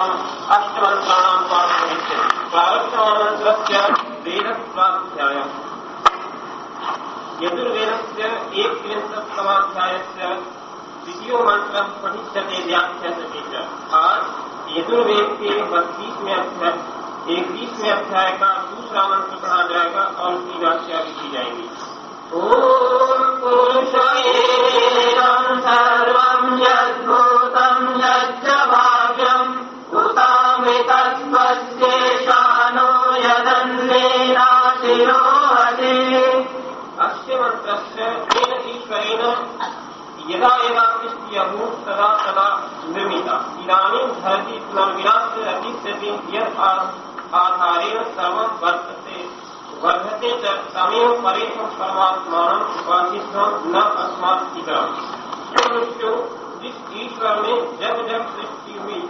ताम् अष्टमन्त्राणाम् पाठयिष्यति प्रारब्धमानन्तरस्य वेदस्वाध्यायम् यजुर्वेदस्य एकविंशत्तमाध्यायस्य द्वितीयो मंत्र पठिष्यते व्याख्याते च। आज यजुर्वेद के बत्तीसवें अध्याय इकतीसवें अध्याय का दूसरा मंत्र पढ़ा जाएगा और उसकी व्याख्या भी की जाएगी। ॐ पुरुषयेदं सर्वं यद्भूतं यच्च भाव्यम् यदा यदा सृष्टियभूत् तदा तदा निर्मिता इदानीं धरति पुनर्विनाश अतिष्यति यद् आ- आधारेण सर्वं वर्तते वर्धते च तमेव परेशं परमात्मानं उपासिष्ठं न अस्मात् इतरम् ईश्वर में जब जब सृष्टि हुई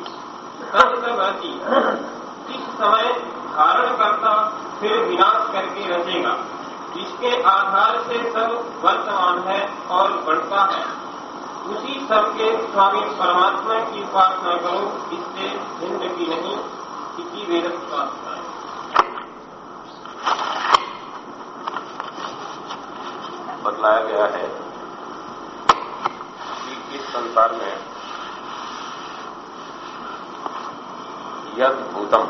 रहती इस समय धारण करता फिर विनाश करके रचेगा, जिसके आधार से सब वर्तमान है और बढ़ता है। उसी सबके स्वामी परमात्मा की उपासना करो, इससे भिन्न की नहीं, इसी वेद उपासना है। बतलाया गया है कि इस संसार में यद भूतम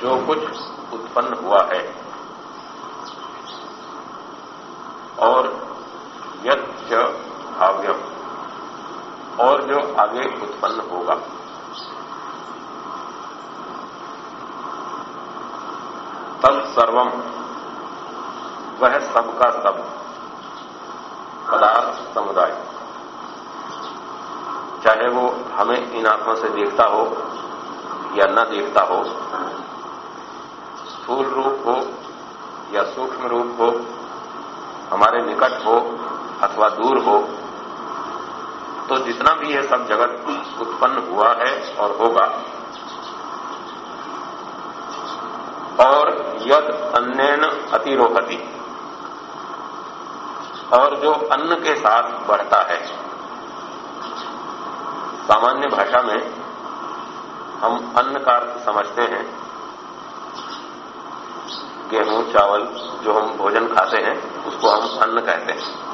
जो कुछ उत्पन्न हुआ है। और यद भाव्यम और जो आगे उत्पन्न होगा। तब सर्वम। वह सबका सब। पदार्थ समुदाय। चाहे वो हमें इन आँखों से देखता हो या न देखता हो, स्थूल रूप हो या सूक्ष्म रूप हो, हमारे निकट हो अथवा दूर हो तो जितना भी यह सब जगत उत्पन्न हुआ है और होगा, और यद अन्यन अतिरोहति, और जो अन्न के साथ बढ़ता है सामान्य भाषा में हम अन्न का अर्थ समझते हैं। गेहूँ, चावल जो हम भोजन खाते हैं, उसको हम अन्न कहते हैं।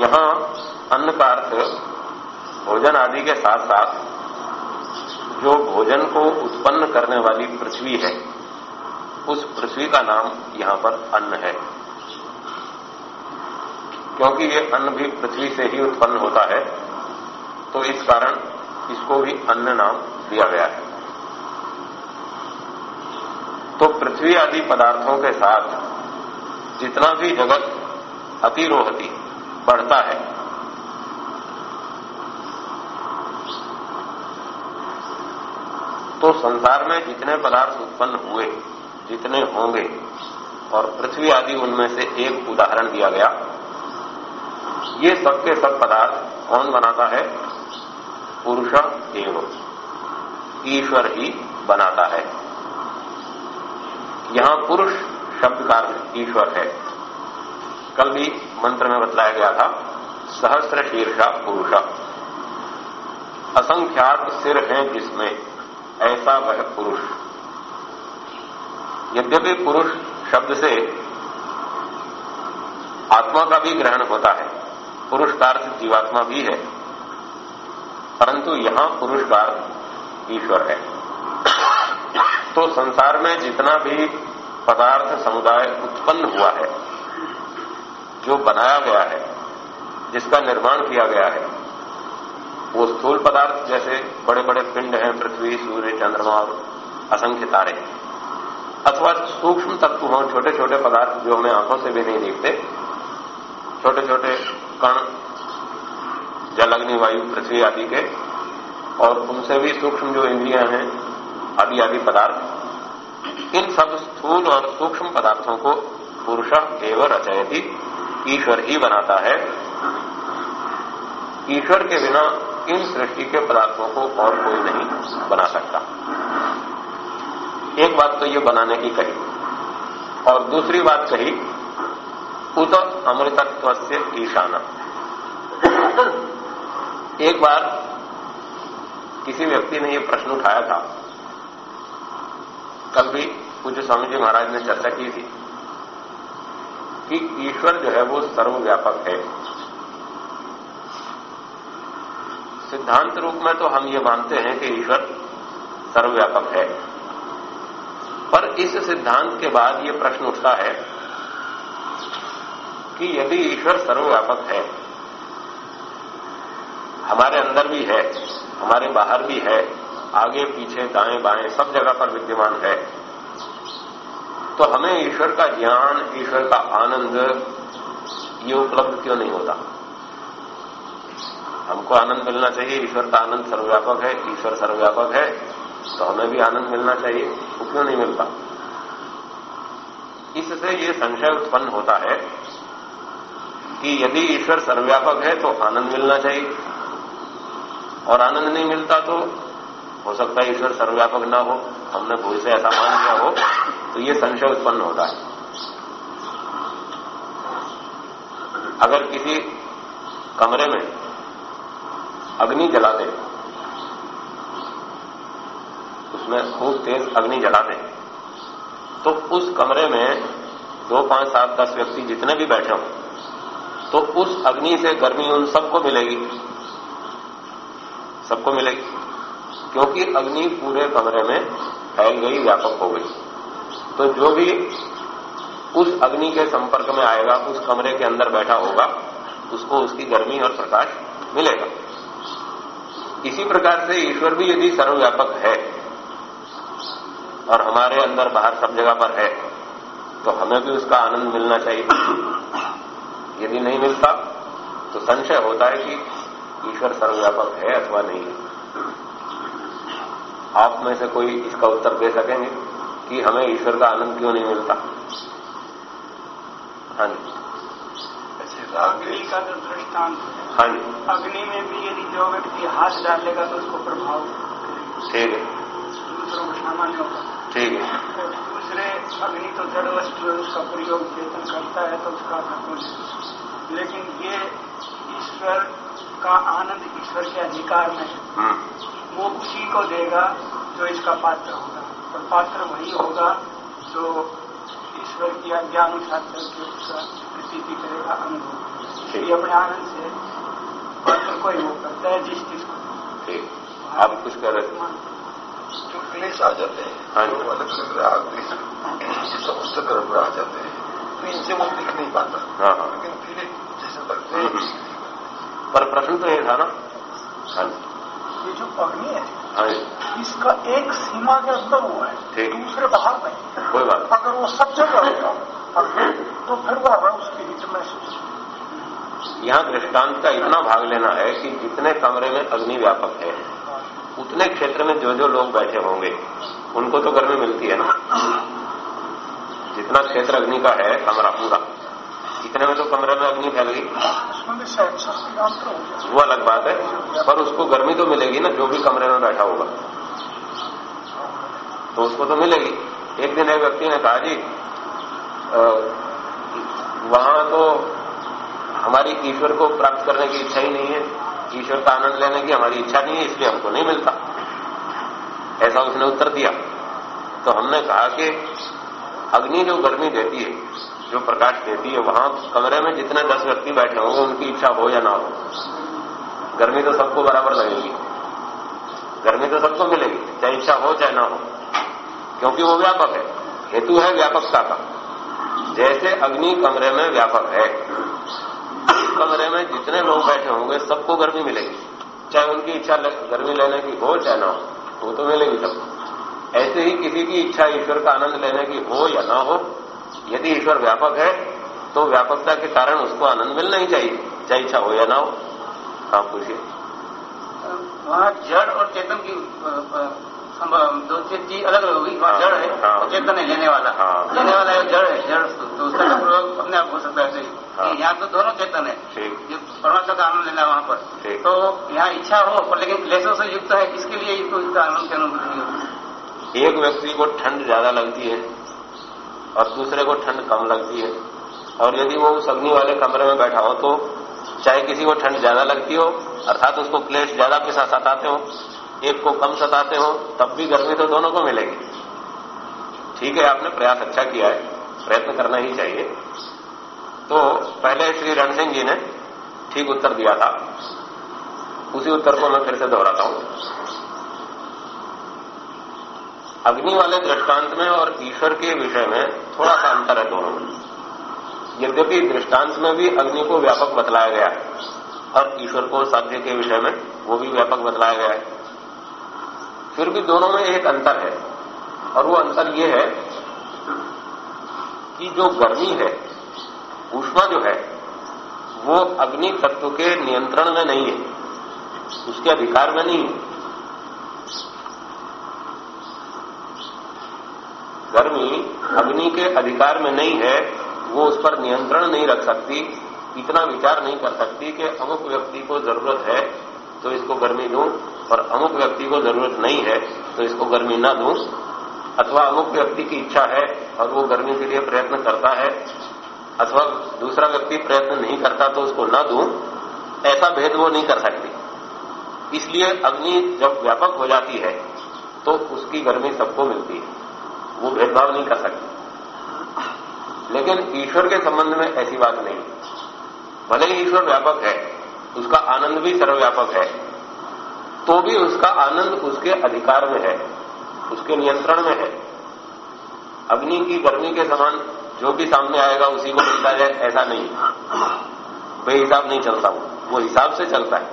यहाँ अन्न का अर्थ भोजन आदि के साथ साथ जो भोजन को उत्पन्न करने वाली पृथ्वी है, उस पृथ्वी का नाम यहाँ पर अन्न है। क्योंकि ये अन्न भी पृथ्वी से ही उत्पन्न होता है तो इस कारण इसको भी अन्न नाम दिया गया है। तो पृथ्वी आदि पदार्थों के साथ जितना भी जगत अतिरोहती बढ़ता है तो संसार में जितने पदार्थ उत्पन्न हुए, जितने होंगे, और पृथ्वी आदि उनमें से एक उदाहरण दिया गया ये सबके सब पदार्थ कौन बनाता है? पुरुष एवं। ईश्वर ही बनाता है। यहाँ पुरुष शब्द का ईश्वर है। कल भी मंत्र में बतलाया गया था, सहस्र शीर्षा पुरुष। असंख्यात सिर हैं जिसमें ऐसा वह पुरुष। यद्यपि पुरुष शब्द से आत्मा का भी ग्रहण होता है पुरुष का अर्थ जीवात्मा भी है। परंतु यहाँ पुरुष का अर्थ ईश्वर है। तो संसार में जितना भी पदार्थ समुदाय उत्पन्न हुआ है, जो बनाया गया है, जिसका निर्माण किया गया है, वो स्थूल पदार्थ जैसे बड़े बड़े पिंड हैं, पृथ्वी, सूर्य, चंद्रमा और असंख्य तारे अथवा सूक्ष्म तत्व हों छोटे छोटे पदार्थ जो हमें आँखों से भी नहीं दिखते छोटे छोटे कण जल अग्नि वायु, पृथ्वी आदि के, और उनसे भी सूक्ष्म जो इंद्रियाँ हैं, आदि आदि पदार्थ, इन सब स्थूल और सूक्ष्म पदार्थों को पुरुष एवं रचयती, ईश्वर ही बनाता है। ईश्वर के बिना इन सृष्टि के पदार्थों को और कोई नहीं बना सकता। एक बात तो ये बनाने की कही, और दूसरी बात कही उत अमृतत्व से ईशाना एक बार किसी व्यक्ति ने यह प्रश्न उठाया था। कल भी पूज्य स्वामी जी महाराज ने चर्चा की थी कि ईश्वर जो है वो सर्वव्यापक है। सिद्धांत रूप में तो हम ये मानते हैं कि ईश्वर सर्वव्यापक है। पर इस सिद्धांत के बाद ये प्रश्न उठता है कि यदि ईश्वर सर्वव्यापक है, हमारे अंदर भी है, हमारे बाहर भी है, आगे, पीछे, दाएँ बाएँ, सब जगह पर विद्यमान है तो हमें ईश्वर का ज्ञान, ईश्वर का आनंद, ये उपलब्ध क्यों नहीं होता? हमको आनंद मिलना चाहिए, ईश्वर का आनंद सर्वव्यापक है, ईश्वर सर्वव्यापक है तो हमें भी आनंद मिलना चाहिए, वो क्यों नहीं मिलता? इससे ये संशय उत्पन्न होता है कि यदि ईश्वर सर्वव्यापक है तो आनंद मिलना चाहिए। और आनंद नहीं मिलता तो हो सकता है ईश्वर सर्वव्यापक ना हो। हमने भूल से ऐसा मान लिया हो तो ये संशय उत्पन्न होता है। अगर किसी कमरे में अग्नि जला दे उसमें खूब तेज अग्नि जला दे तो उस कमरे में दो, पाँच, सात, दस व्यक्ति जितने भी बैठे हों तो उस अग्नि से गर्मी उन सबको मिलेगी। सबको मिलेगी। क्योंकि अग्नि पूरे कमरे में फैल गई, व्यापक हो गई। तो जो भी उस अग्नि के संपर्क में आएगा, उस कमरे के अंदर बैठा होगा, उसको उसकी गर्मी और प्रकाश मिलेगा। इसी प्रकार से ईश्वर भी यदि सर्वव्यापक है और हमारे अंदर बाहर सब जगह पर है तो हमें भी उसका आनंद मिलना चाहिए। यदि नहीं मिलता। तो संशय होता है कि ईश्वर सर्वव्यापक है अथवा नहीं। है आप में से कोई इसका उत्तर दे सकेंगे कि हमें ईश्वर का आनंद क्यों नहीं मिलता? हाँ जी। अग्नि का जो दृष्टांत है हाँ जी। अग्नि में भी यदि जो व्यक्ति हाथ डालेगा तो उसको प्रभाव ठीक है। दूसरों को सामान्य होगा ठीक है। तो दूसरे अग्नि तो जड़ वस्तु उसका प्रयोग चेतन करता है तो उसका लेकिन ये ईश्वर का आनंद ईश्वर के अधिकार में है। हम्म वो उसी को देगा जो इसका पात्र होगा। और पात्र वही होगा जो ईश्वर की आज्ञानुसार करके उसका प्रतीति करेगा अनुभव ये अपने आनंद से पात्र को ही वो करता है जिस चीज़ को। आप कुछ कह रहे थे? जो क्लेश आ जाते हाँ हैं जो अलग अलग राग समस्त कर्म आ जाते हैं। वो दिख नहीं पाता हाँ हाँ। लेकिन फिर जैसे पर प्रश्न तो ये था ना। हाँ जी। ये जो अग्नि है हाँ इसका एक सीमा के अंदर वो है। दूसरे बाहर नहीं। कोई बात अगर वो सब जगह होगा तो फिर वो हमें उसकी हित महसूस। यहाँ दृष्टांत का इतना भाग लेना है कि जितने कमरे में अग्नि व्यापक है उतने क्षेत्र में जो जो लोग बैठे होंगे उनको तो गर्मी मिलती है ना। जितना क्षेत्र अग्नि का है, कमरा पूरा। इतने में तो कमरे में अग्नि फैल गई वो अलग बात है, पर उसको गर्मी तो मिलेगी ना, जो भी कमरे में बैठा होगा। तो उसको तो मिलेगी। एक दिन एक व्यक्ति ने कहा, जी वहाँ तो हमारी ईश्वर को प्राप्त करने की इच्छा ही नहीं है। ईश्वर का आनंद लेने की हमारी इच्छा नहीं है, इसलिए हमको नहीं मिलता। ऐसा उसने उत्तर दिया। तो हमने कहा कि अग्नि जो गर्मी देती है, जो प्रकाश देती है, वहाँ कमरे में जितने दस व्यक्ति बैठे होंगे, उनकी इच्छा हो या ना हो। गर्मी तो सबको बराबर लगेगी। गर्मी तो सबको मिलेगी, चाहे इच्छा हो, चाहे ना हो। क्योंकि वो व्यापक है। हेतु है व्यापकता का। जैसे अग्नि कमरे में व्यापक है, कमरे में जितने लोग बैठे होंगे, सबको गर्मी मिलेगी। चाहे उनकी इच्छा गर्मी लेने की हो, चाहे ना हो, वो तो मिलेगी सबको। ऐसे ही किसी की इच्छा ईश्वर का आनंद लेने की हो या ना हो यदि ईश्वर व्यापक है तो व्यापकता के कारण उसको आनंद मिलना ही चाहिए चाहे इच्छा हो या ना हो। हाँ पूछिए। वहाँ जड़ और चेतन की दो चीज़ अलग अलग होगी वहाँ जड़ है हाँ। और चेतन है लेने वाला। हाँ। लेने वाला है जड़ है जड़ तो उसका तो प्रयोग अपने आप हो सकता है हाँ। यहाँ तो दोनों चेतन है जो परमात्मा का आनंद लेना है वहाँ पर। तो यहाँ इच्छा हो पर लेकिन क्लेशों से युक्त है इसके लिए इसको इसका आनंद की अनुभूति नहीं होती एक व्यक्ति को ठंड ज़्यादा लगती है और दूसरे को ठंड कम लगती है। और यदि वो उस अग्नि वाले कमरे में बैठा हो तो चाहे किसी को ठंड ज़्यादा लगती हो, अर्थात उसको क्लेश ज़्यादा साथ सताते हो, एक को कम सताते हो, तब भी गर्मी तो दोनों को मिलेगी। ठीक है, आपने प्रयास अच्छा किया है, प्रयत्न करना ही चाहिए। तो पहले श्री रण सिंह जी ने ठीक उत्तर दिया था। उसी उत्तर को मैं फिर से दोहराता हूँ। अग्नि वाले दृष्टांत में और ईश्वर के विषय में थोड़ा सा अंतर है दोनों में। यद्यपि दृष्टांत में भी अग्नि को व्यापक बतलाया गया है, और ईश्वर को साध्य के विषय में वो भी व्यापक बतलाया गया है। फिर भी दोनों में एक अंतर है, और वो अंतर ये है कि जो गर्मी है, ऊष्मा जो है, वो अग्नि तत्व के नियंत्रण में नहीं है, उसके अधिकार में नहीं है गर्मी अग्नि के अधिकार में नहीं है, वो उस पर नियंत्रण नहीं रख सकती, इतना विचार नहीं कर सकती कि अमुक व्यक्ति को ज़रूरत है तो इसको गर्मी दूँ, और अमुक व्यक्ति को ज़रूरत नहीं है तो इसको गर्मी ना दूँ, अथवा अमुक व्यक्ति की इच्छा है और वो गर्मी के लिए प्रयत्न करता है, अथवा दूसरा व्यक्ति प्रयत्न नहीं करता तो उसको न दूँ, ऐसा भेद वो नहीं कर सकती। इसलिए अग्नि जब व्यापक हो जाती है तो उसकी गर्मी सबको मिलती है, वो भेदभाव नहीं कर सकती। लेकिन ईश्वर के संबंध में ऐसी बात नहीं। भले ही ईश्वर व्यापक है, उसका आनंद भी सर्वव्यापक है तो भी उसका आनंद उसके अधिकार में है, उसके नियंत्रण में है। अग्नि की गर्मी के समान जो भी सामने आएगा, उसी को मिलता जाए, ऐसा नहीं। बेहिसाब नहीं चलता वो। वो हिसाब से चलता है।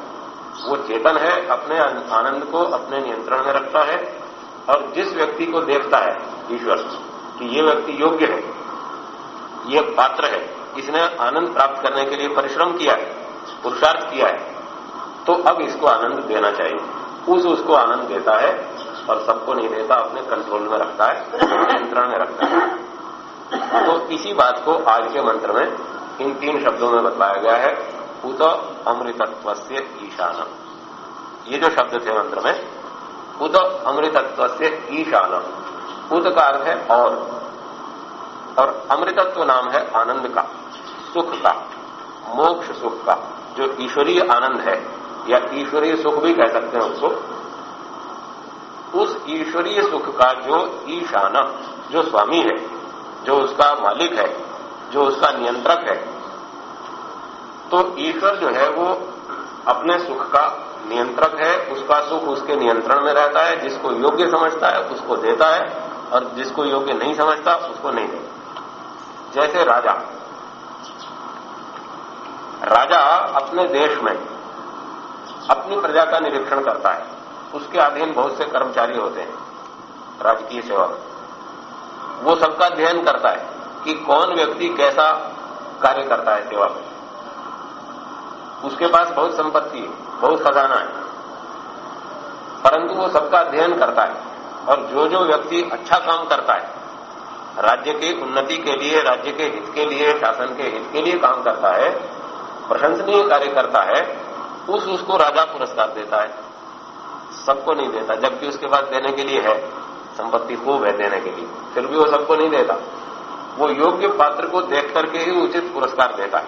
वो चेतन है, अपने आनंद को अपने नियंत्रण में रखता है, और जिस व्यक्ति को देखता है ईश्वर, कि ये व्यक्ति योग्य है ये पात्र है। इसने आनंद प्राप्त करने के लिए परिश्रम किया है, पुरुषार्थ किया है। तो अब इसको आनंद देना चाहिए। उस उसको आनंद देता है और सबको नहीं देता, अपने कंट्रोल में रखता है, नियंत्रण में रखता है। तो इसी बात को आज के मंत्र में इन तीन शब्दों में बताया गया है। उत अमृतत्व से ईशानम। ये जो शब्द थे मंत्र में, उत अमृतत्व से ईशान उत का अर्थ है और। और अमृतत्व नाम है आनंद का, सुख का, मोक्ष सुख का, जो ईश्वरीय आनंद है, या ईश्वरीय सुख भी कह सकते हैं उसको, उस ईश्वरीय सुख का जो ईशान, जो स्वामी है, जो उसका मालिक है, जो उसका नियंत्रक है तो ईश्वर जो है वो अपने सुख का नियंत्रक है, उसका सुख उसके नियंत्रण में रहता है, जिसको योग्य समझता है, उसको देता है, और जिसको योग्य नहीं समझता, उसको नहीं देता। जैसे राजा। राजा अपने देश में अपनी प्रजा का निरीक्षण करता है। उसके अधीन बहुत से कर्मचारी होते हैं, राजकीय सेवा में वो सबका अध्ययन करता है कि कौन व्यक्ति कैसा कार्य करता है सेवा में। उसके पास बहुत संपत्ति है, बहुत खजाना है। परंतु वो सबका अध्ययन करता है और जो जो व्यक्ति अच्छा काम करता है राज्य की उन्नति के लिए, राज्य के हित के लिए, शासन के हित के लिए काम करता है, प्रशंसनीय कार्य करता है, उस उसको राजा पुरस्कार देता है। सबको नहीं देता, जबकि उसके पास देने के लिए है, संपत्ति खूब है देने के लिए। फिर भी वो सबको नहीं देता। वो योग्य पात्र को देख करके ही उचित पुरस्कार देता है।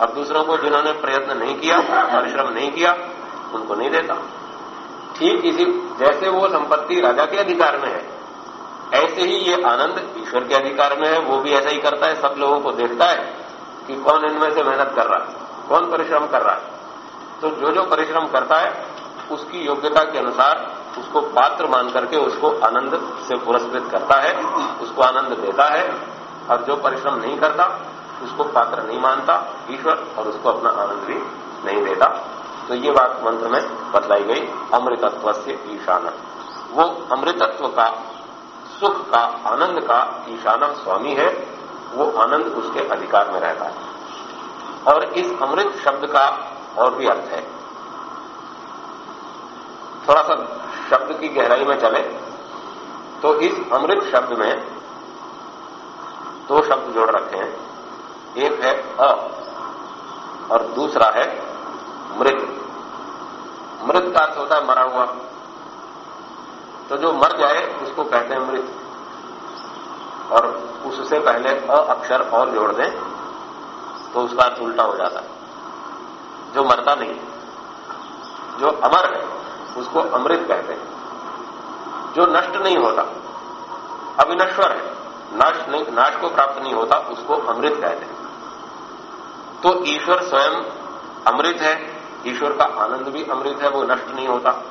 अब दूसरों को जिन्होंने प्रयत्न नहीं किया, परिश्रम नहीं किया, उनको नहीं देता। ठीक इसी, जैसे वो संपत्ति राजा के अधिकार में है ऐसे ही ये आनंद ईश्वर के अधिकार में है, वो भी ऐसा ही करता है, सब लोगों को देखता है कि कौन इनमें से मेहनत कर रहा है, कौन परिश्रम कर रहा है। तो जो जो परिश्रम करता है, उसकी योग्यता के अनुसार उसको पात्र मान करके उसको आनंद से पुरस्कृत करता है, उसको आनंद देता है। और जो परिश्रम नहीं करता, उसको पात्र नहीं मानता ईश्वर और उसको अपना आनंद भी नहीं देता। तो ये बात मंत्र में बतलाई गई अमृतत्व से ईशान वो अमृतत्व का सुख का, आनंद का ईशाना स्वामी है, वो आनंद उसके अधिकार में रहता है। और इस अमृत शब्द का और भी अर्थ है। थोड़ा सा शब्द की गहराई में चले तो इस अमृत शब्द में दो शब्द जोड़ रखे हैं। एक है अ और दूसरा है मृत। मृत का अर्थ होता है मरा हुआ तो जो मर जाए, उसको कहते हैं मृत। और उससे पहले अ अक्षर और जोड़ दें तो उसका अर्थ उल्टा हो जाता है। जो मरता नहीं, जो अमर है, उसको अमृत कहते हैं। जो नष्ट नहीं होता, अविनश्वर है, नाश नहीं, नाश को प्राप्त नहीं होता, उसको अमृत कहते हैं। तो ईश्वर स्वयं अमृत है, ईश्वर का आनंद भी अमृत है, वो नष्ट नहीं होता।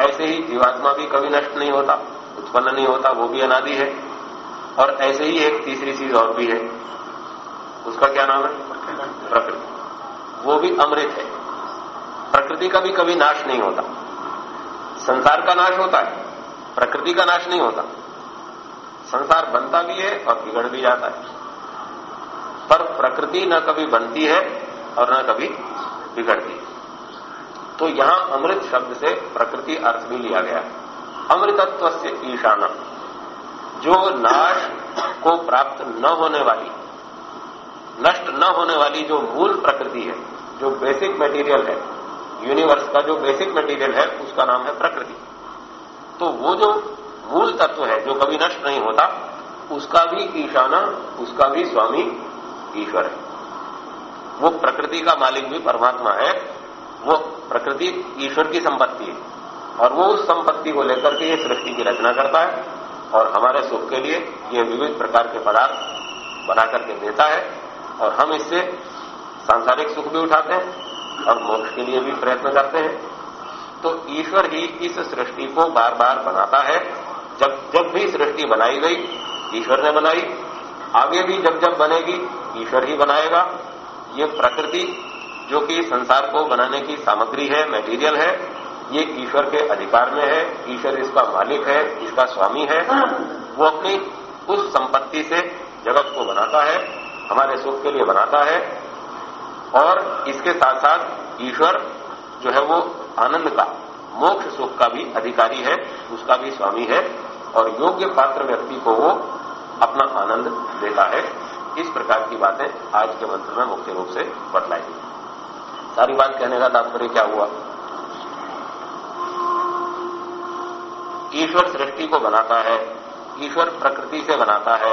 ऐसे ही जीवात्मा भी कभी नष्ट नहीं होता उत्पन्न नहीं होता वो भी अनादि है। और ऐसे ही एक तीसरी चीज़ और भी है। उसका क्या नाम है? प्रकृति। वो भी अमृत है। प्रकृति का भी कभी नाश नहीं होता। संसार का नाश होता है प्रकृति का नाश नहीं होता। संसार बनता भी है और बिगड़ भी जाता है। पर प्रकृति न कभी बनती है और न कभी बिगड़ती। है तो यहाँ अमृत शब्द से प्रकृति अर्थ भी लिया गया अमृतत्व से ईशाना। जो नाश को प्राप्त न होने वाली, नष्ट न होने वाली जो मूल प्रकृति है, जो बेसिक मटेरियल है यूनिवर्स का जो बेसिक मटेरियल है, उसका नाम है प्रकृति। तो वो जो मूल तत्व है, जो कभी नष्ट नहीं होता, उसका भी ईशाना, उसका भी स्वामी ईश्वर है। वो प्रकृति का मालिक भी परमात्मा है वो प्रकृति ईश्वर की संपत्ति है। और वो उस संपत्ति को लेकर के ये सृष्टि की रचना करता है और हमारे सुख के लिए ये विविध प्रकार के पदार्थ बना करके देता है और हम इससे सांसारिक सुख भी उठाते हैं और मोक्ष के लिए भी प्रयत्न करते हैं। तो ईश्वर ही इस सृष्टि को बार बार बनाता है। जब जब भी सृष्टि बनाई गई, ईश्वर ने बनाई। आगे भी जब जब बनेगी, ईश्वर ही बनाएगा। ये प्रकृति जो कि संसार को बनाने की सामग्री है मटेरियल है, ये ईश्वर के अधिकार में है, ईश्वर इसका मालिक है, इसका स्वामी है, वो अपनी उस संपत्ति से जगत को बनाता है, हमारे सुख के लिए बनाता है, और इसके साथ साथ ईश्वर जो है वो आनंद का, मोक्ष सुख का भी अधिकारी है, उसका भी स्वामी है, और योग्य पात्र व्यक्ति को वो अपना आनंद देता है। इस प्रकार की बातें आज के मंत्र में मुख्य रूप से बतलाई गई। सारी बात कहने का तात्पर्य क्या हुआ? ईश्वर सृष्टि को बनाता है, ईश्वर प्रकृति से बनाता है,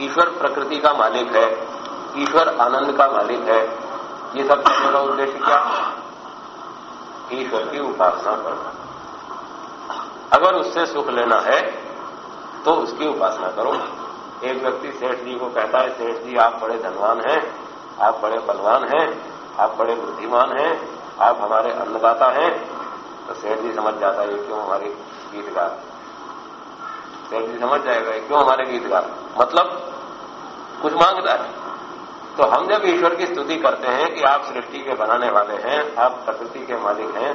ईश्वर प्रकृति का मालिक है, ईश्वर आनंद का मालिक है। ये सब कहने का उद्देश्य क्या? ईश्वर की उपासना करना। अगर उससे सुख लेना है तो उसकी उपासना करो। एक व्यक्ति सेठ जी को कहता है, सेठ जी, आप बड़े धनवान हैं, आप बड़े बलवान हैं आप बड़े बुद्धिमान हैं, आप हमारे अन्नदाता हैं। तो सेठ जी समझ जाता है क्यों हमारे गीत गा सेठ जी समझ जाएगा क्यों हमारे गीत गा मतलब कुछ माँगता है। तो हम जब ईश्वर की स्तुति करते हैं कि आप सृष्टि के बनाने वाले हैं, आप प्रकृति के मालिक हैं,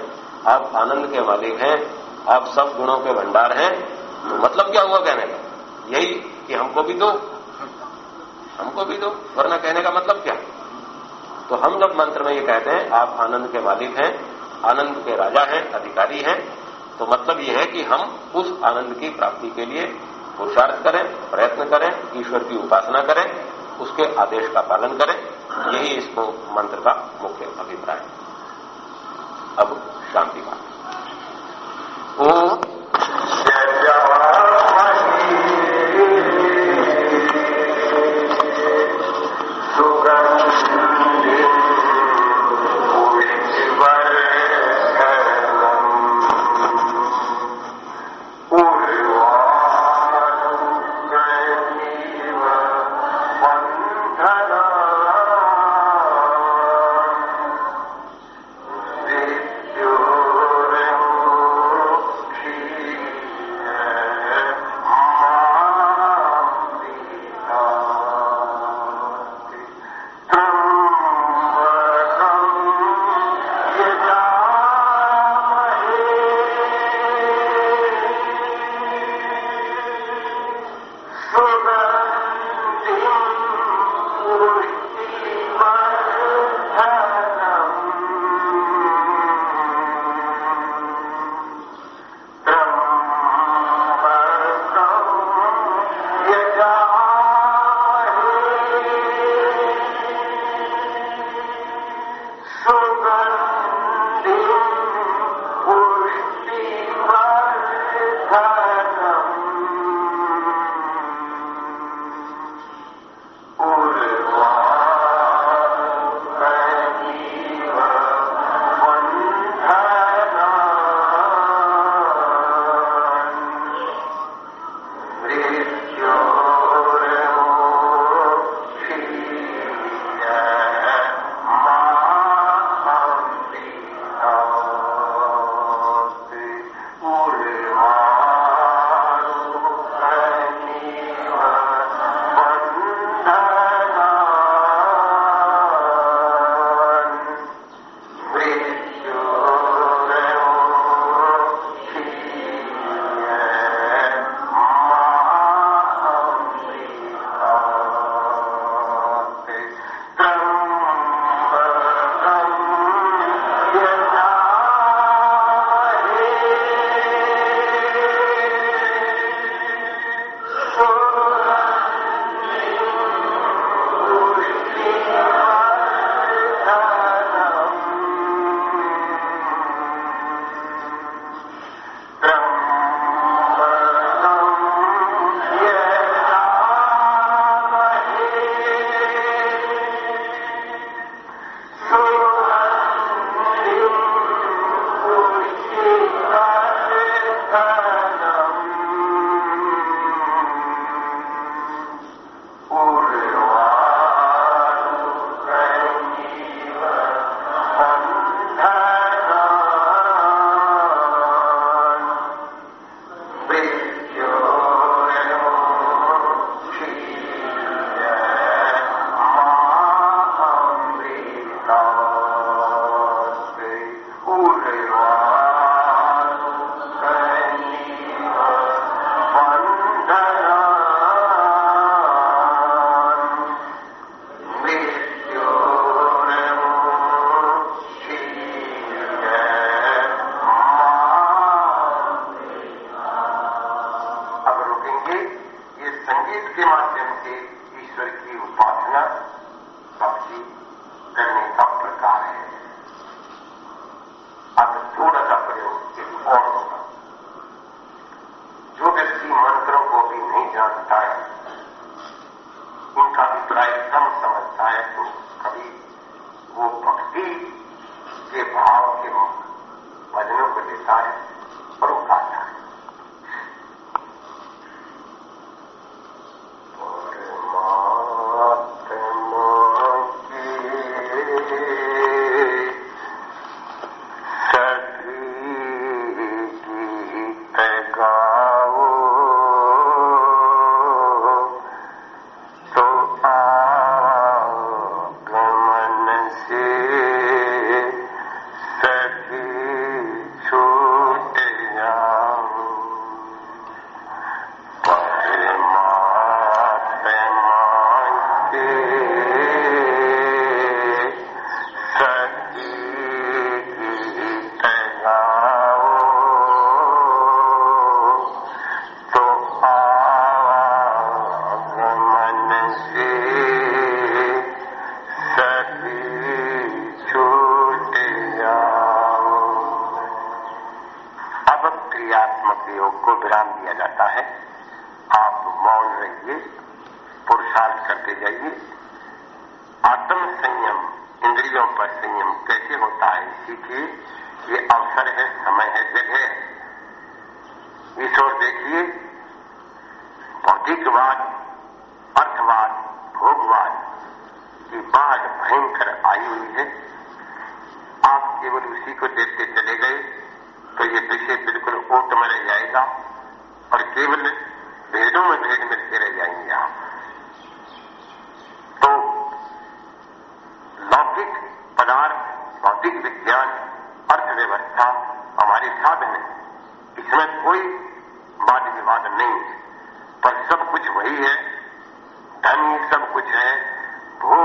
आप आनंद के मालिक हैं, आप सब गुणों के भंडार हैं तो मतलब क्या हुआ कहने का? यही कि हमको भी दो। हमको भी दो, वरना कहने का मतलब क्या? तो हम लोग मंत्र में ये कहते हैं, आप आनंद के मालिक हैं, आनंद के राजा हैं, अधिकारी हैं। तो मतलब ये है कि हम उस आनंद की प्राप्ति के लिए पुरुषार्थ करें, प्रयत्न करें, ईश्वर की उपासना करें, उसके आदेश का पालन करें। यही इसको मंत्र का मुख्य अभिप्राय। है अब शांति का की बाढ़ भयंकर आई हुई है। आप केवल उसी को देखते चले गए तो ये विषय बिल्कुल ओट में रह जाएगा और केवल भेदों में भेद मिलते रह जाएँगे आप। तो लौकिक पदार्थ, भौतिक विज्ञान, अर्थव्यवस्था हमारे साधन है इसमें कोई वाद विवाद नहीं है पर सब कुछ वही है, धन सब कुछ है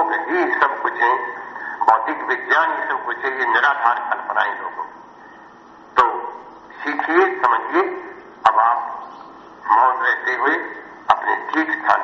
भोग ही सब कुछ है भौतिक विज्ञान ही सब कुछ है ये निराधार कल्पनाएँ लोगों तो सीखिए, समझिए, अब आप मौन रहते हुए अपने ठीक स्थान